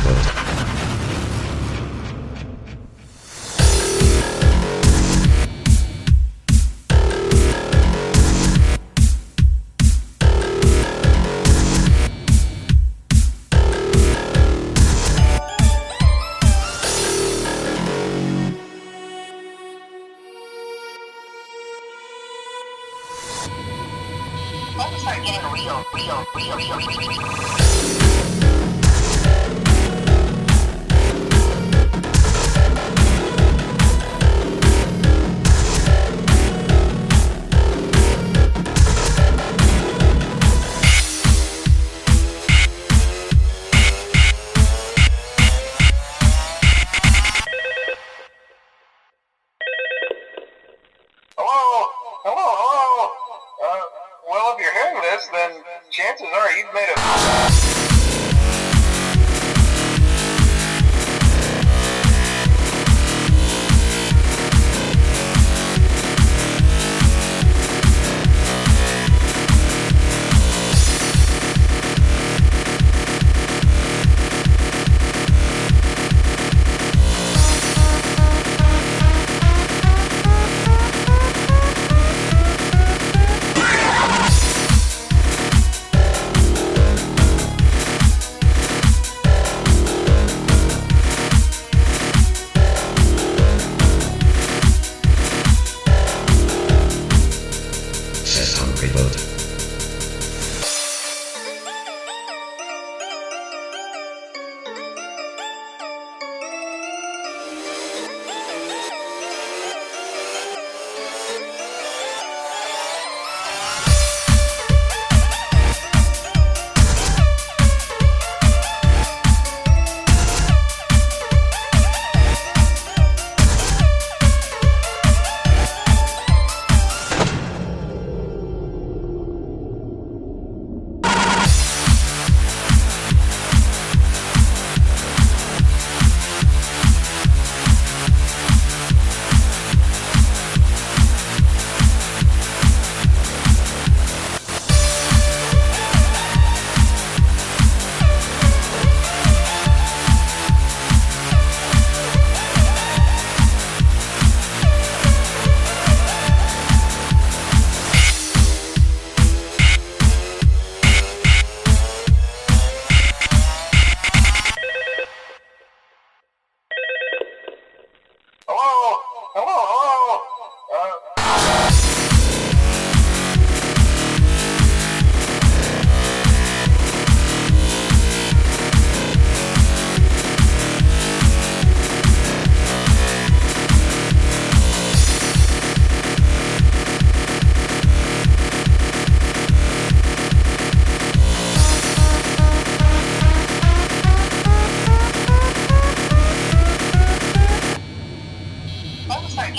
closed. Things are getting real, real, real, real, real. real. You're hearing this, then chances are you've made a... Brotherhood.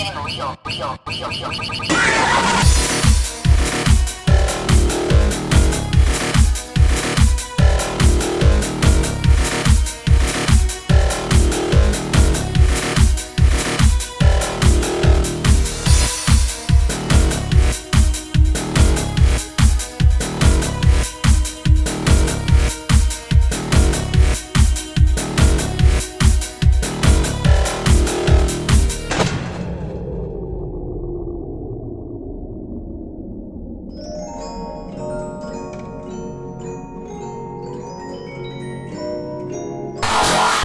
getting real, real, real, real, real. real.